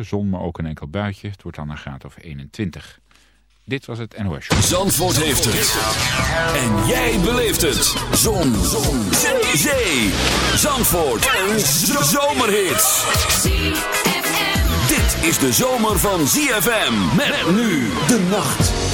Zon, maar ook een enkel buitje. Het wordt dan een graad of 21. Dit was het NOS Show. Zandvoort heeft het. En jij beleeft het. Zon. zon. Zee. Zandvoort. Een zomerhit. Dit is de zomer van ZFM. Met nu de nacht.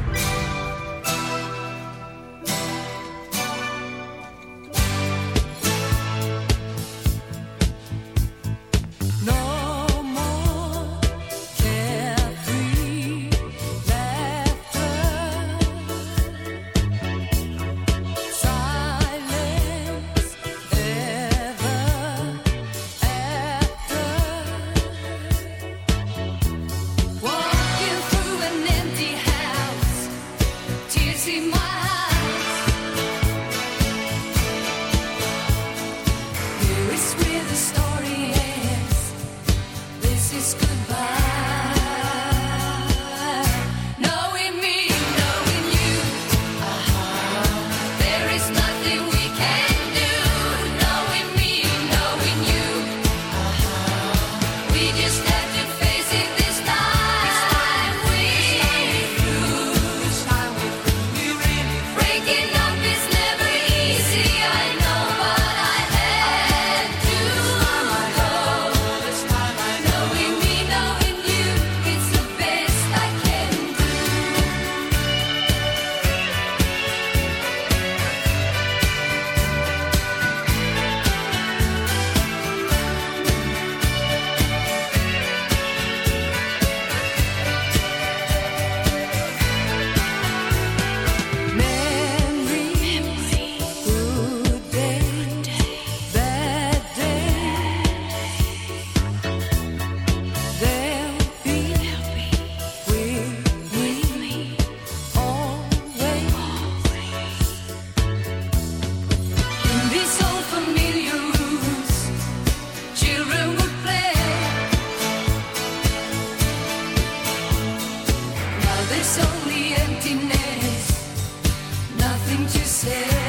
te ser.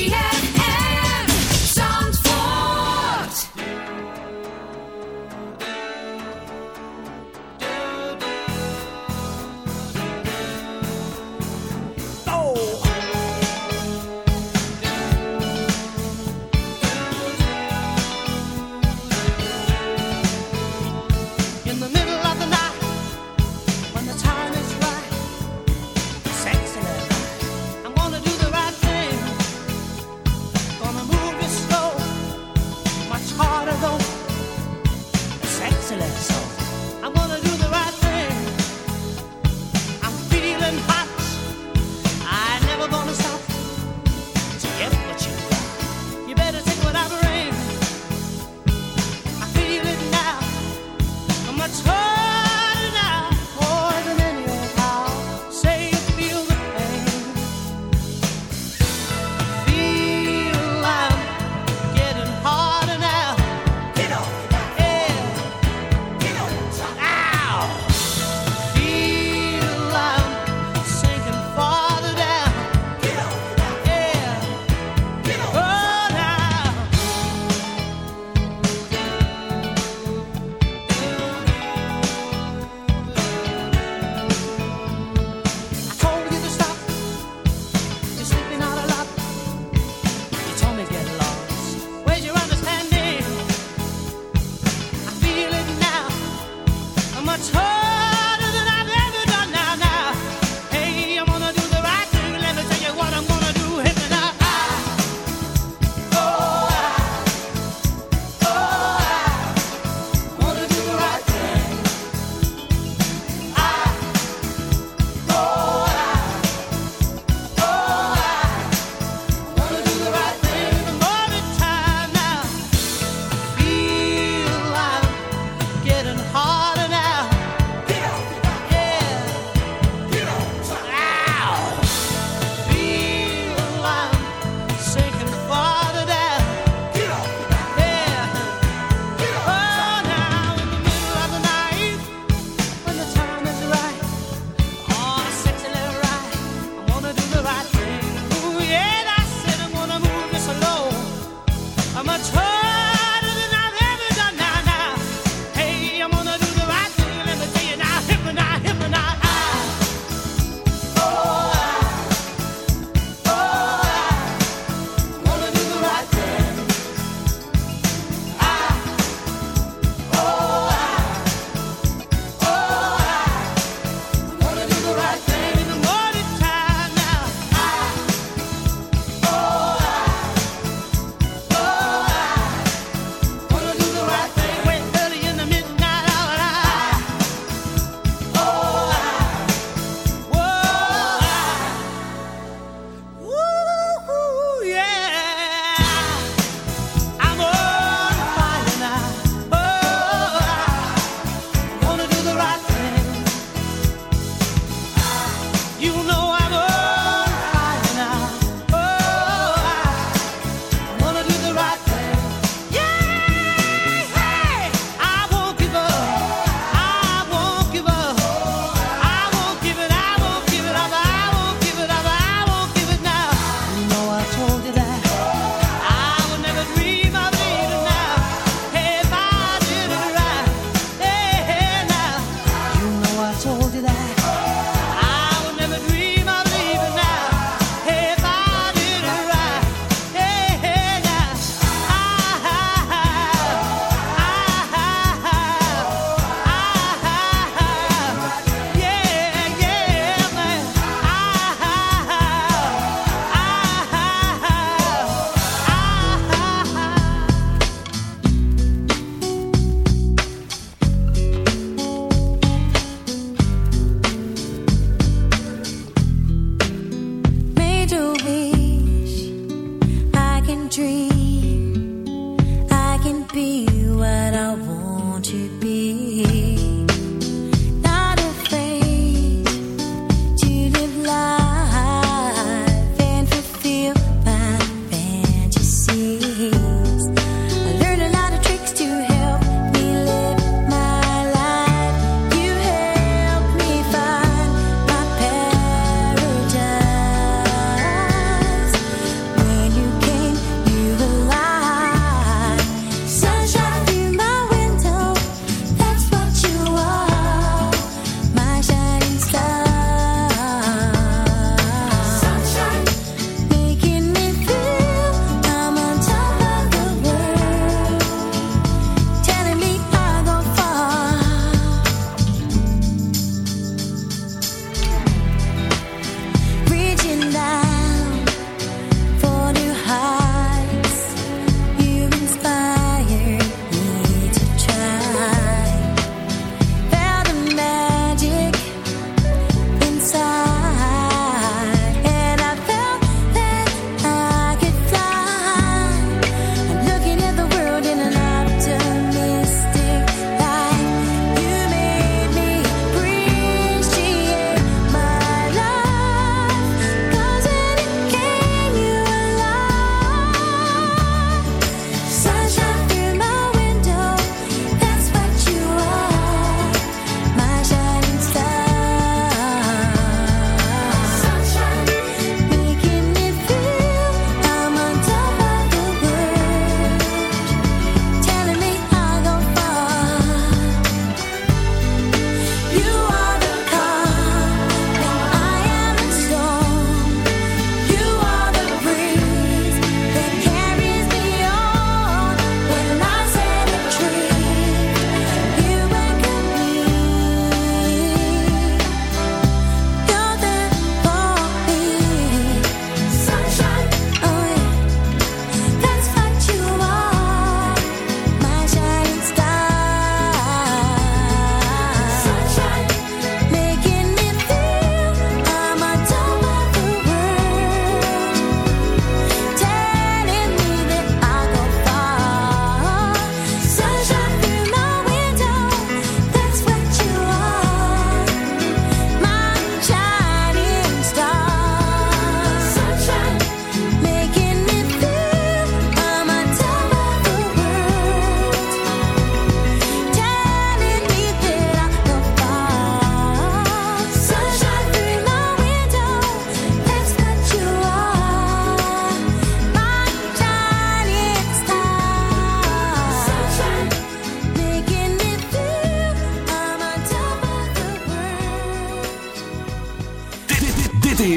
ZFM.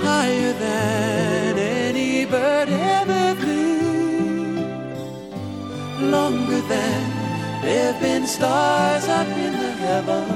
higher than any bird ever flew, longer than there've been stars up in the heavens.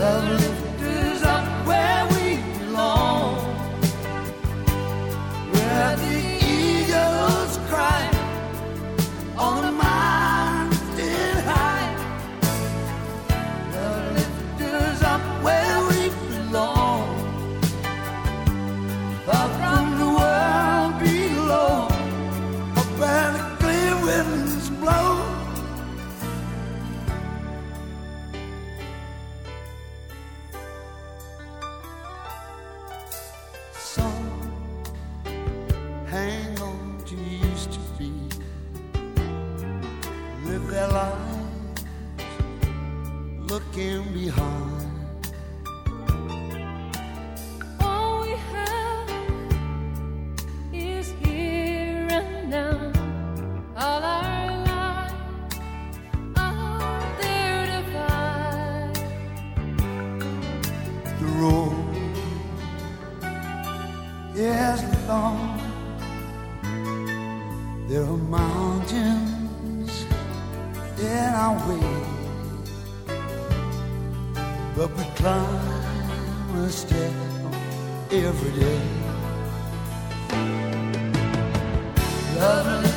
love. a step every day. Lovely.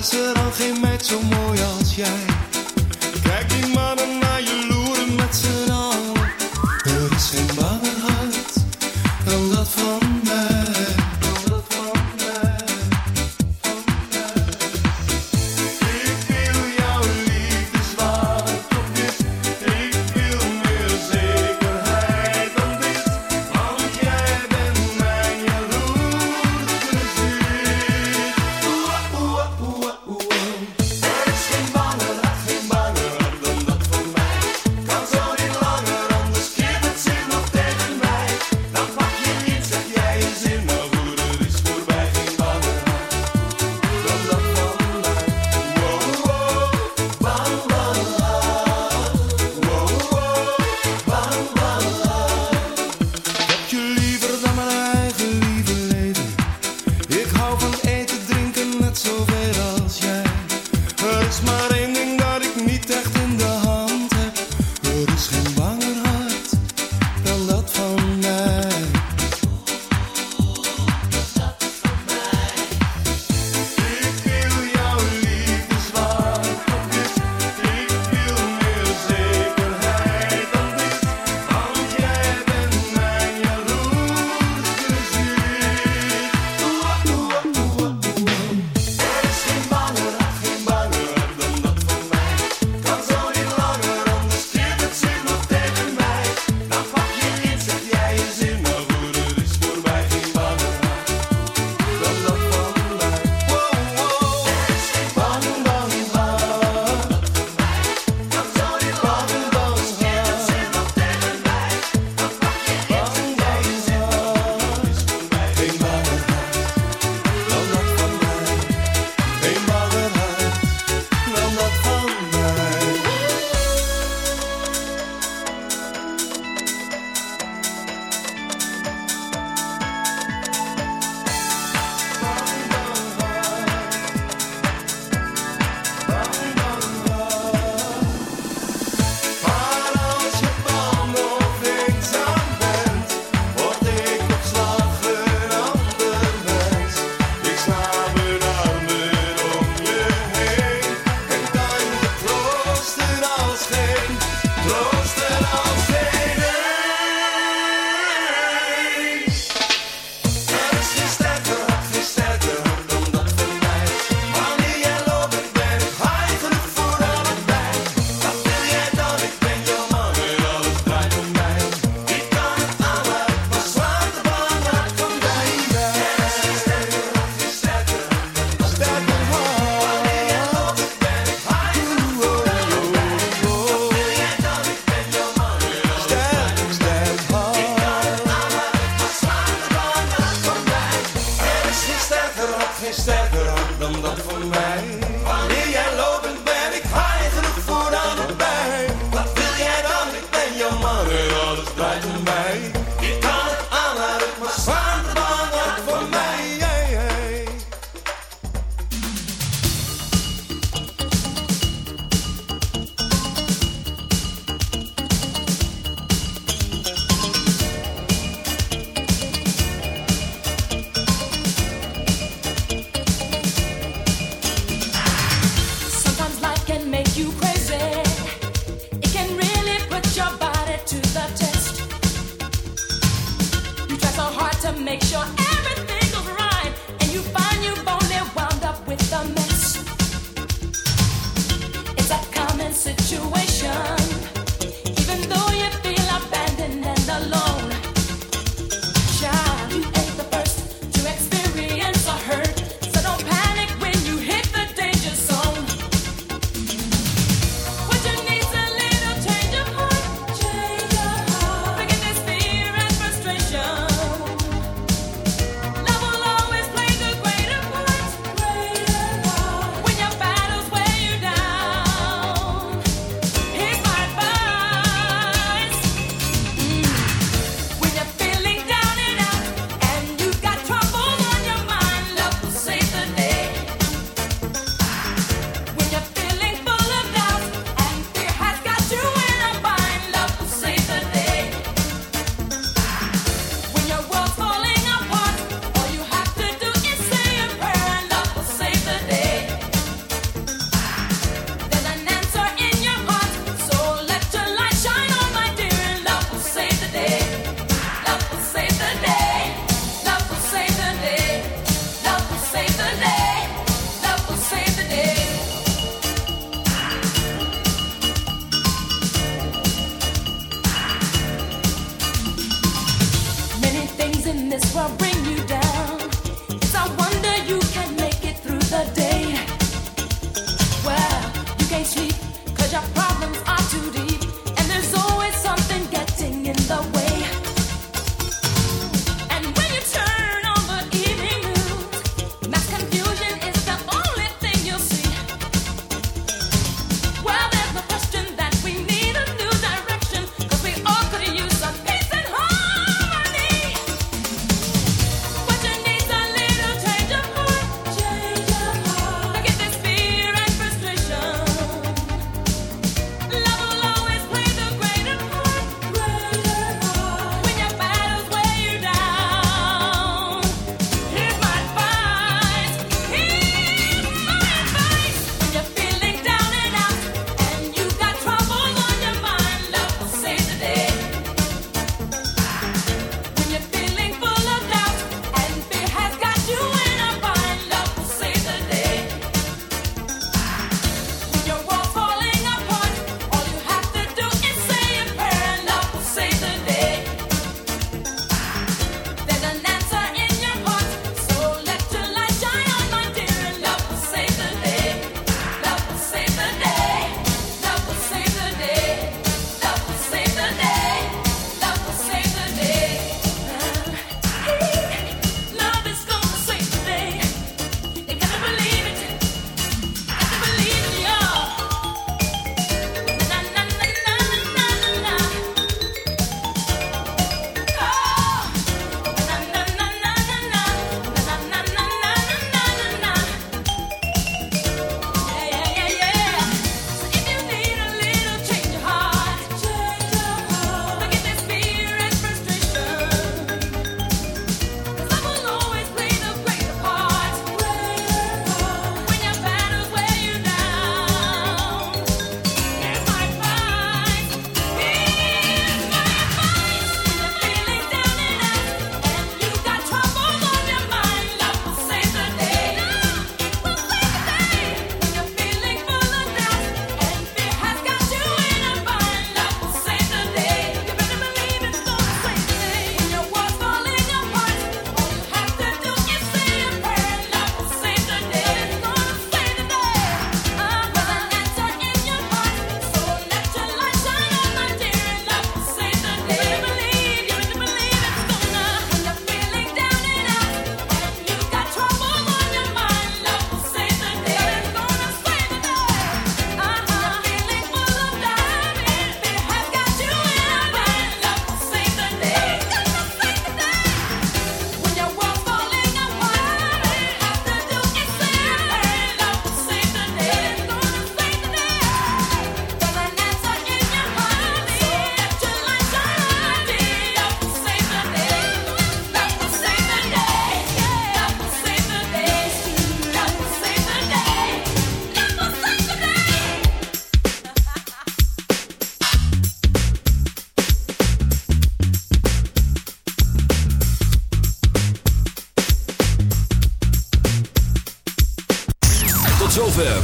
Is er al geen meid zo mooi als jij.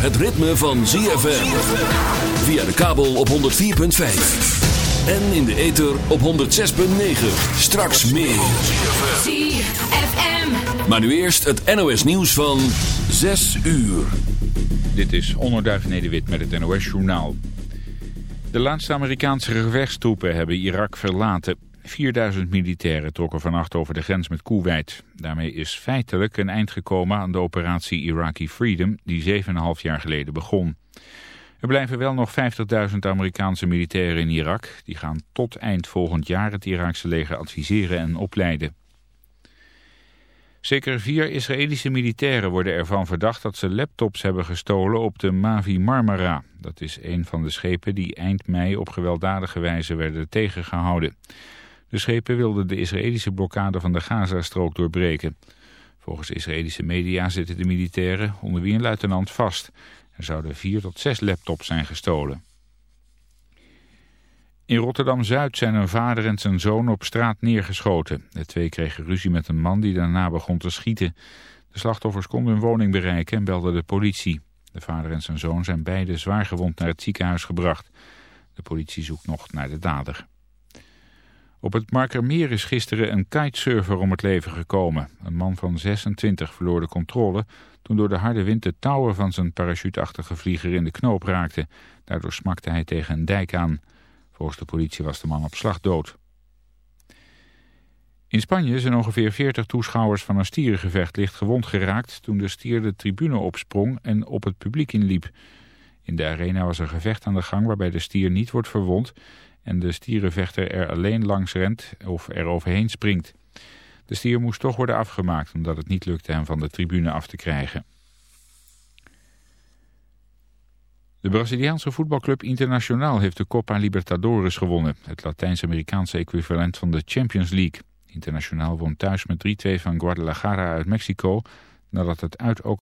Het ritme van ZFM. Via de kabel op 104.5. En in de ether op 106.9. Straks meer. ZFM. Maar nu eerst het NOS nieuws van 6 uur. Dit is Onderduif Nederwit met het NOS Journaal. De laatste Amerikaanse gevechtstroepen hebben Irak verlaten. 4000 militairen trokken vannacht over de grens met Kuwait. Daarmee is feitelijk een eind gekomen aan de operatie Iraqi Freedom... die 7,5 jaar geleden begon. Er blijven wel nog 50.000 Amerikaanse militairen in Irak. Die gaan tot eind volgend jaar het Iraakse leger adviseren en opleiden. Zeker vier Israëlische militairen worden ervan verdacht dat ze laptops hebben gestolen op de Mavi Marmara. Dat is een van de schepen die eind mei op gewelddadige wijze werden tegengehouden. De schepen wilden de Israëlische blokkade van de Gazastrook doorbreken. Volgens Israëlische media zitten de militairen, onder wie een luitenant, vast. Er zouden vier tot zes laptops zijn gestolen. In Rotterdam-Zuid zijn een vader en zijn zoon op straat neergeschoten. De twee kregen ruzie met een man die daarna begon te schieten. De slachtoffers konden hun woning bereiken en belden de politie. De vader en zijn zoon zijn beide zwaar gewond naar het ziekenhuis gebracht. De politie zoekt nog naar de dader. Op het Markermeer is gisteren een kitesurfer om het leven gekomen. Een man van 26 verloor de controle toen door de harde wind de touwen van zijn parachuteachtige vlieger in de knoop raakten. Daardoor smakte hij tegen een dijk aan. Volgens de politie was de man op slag dood. In Spanje zijn ongeveer 40 toeschouwers van een stierengevecht licht gewond geraakt... toen de stier de tribune opsprong en op het publiek inliep. In de arena was een gevecht aan de gang waarbij de stier niet wordt verwond... en de stierenvechter er alleen langs rent of er overheen springt. De stier moest toch worden afgemaakt omdat het niet lukte hem van de tribune af te krijgen. De Braziliaanse voetbalclub Internacional heeft de Copa Libertadores gewonnen. Het Latijns-Amerikaanse equivalent van de Champions League. Internacional won thuis met 3-2 van Guadalajara uit Mexico... nadat het uit ook